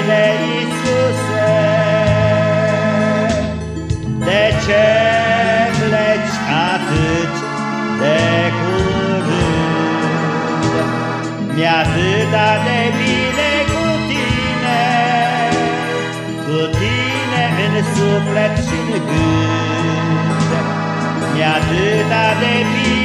lângă mine, Iisuse. De ce pleci atât de curând? Mi-e atâta de bine cu tine, cu tine în suflet și în gând. Mi-e atâta de bine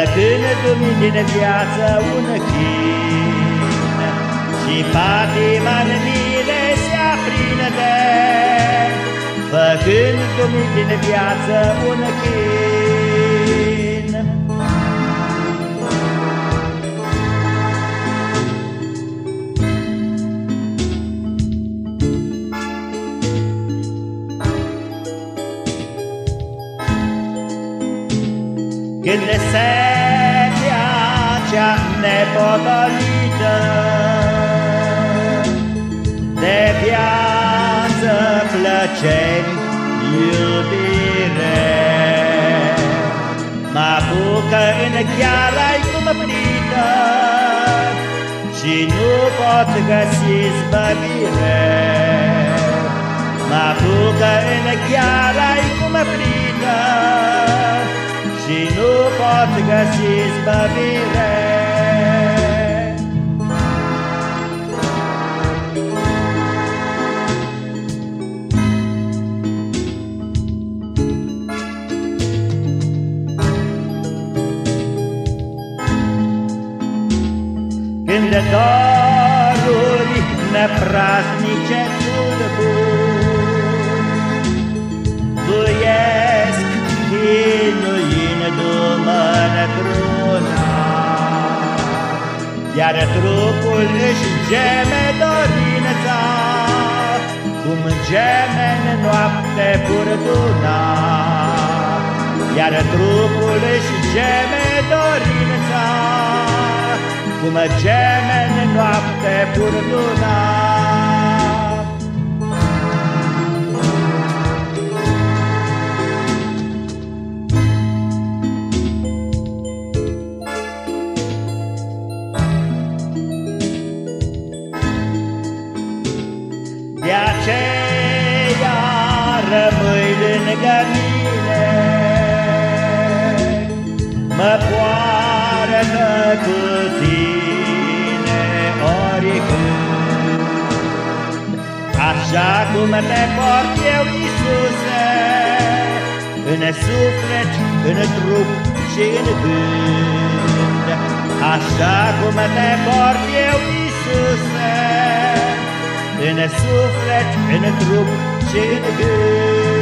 Făcându-mi din viață un chin Și patima-n mine se aprinde, Făcându-mi din viață un chin. Când setea cea nepotolită De viață plăceri, iubire. Mă apucă în gheara-i cum plită Și nu pot găsi zbăvire. Mă apucă în gheara-i cum plită Și nu pot găsi zbăvire Când doruri nepraznice tulburi, Buiesc chinuindu-mă într-una, Iar trupul își geme dorința, Cum geme în noapte furtuna. Iar trupul își geme dorința, cum geme în noapte furtuna. De aceea rămâi lângă mine, Mă poartă cu tine Așa cum te port eu, Iisuse, În suflet, în trup și în gând, Așa cum te port eu, Iisuse, În suflet, în trup și în gând.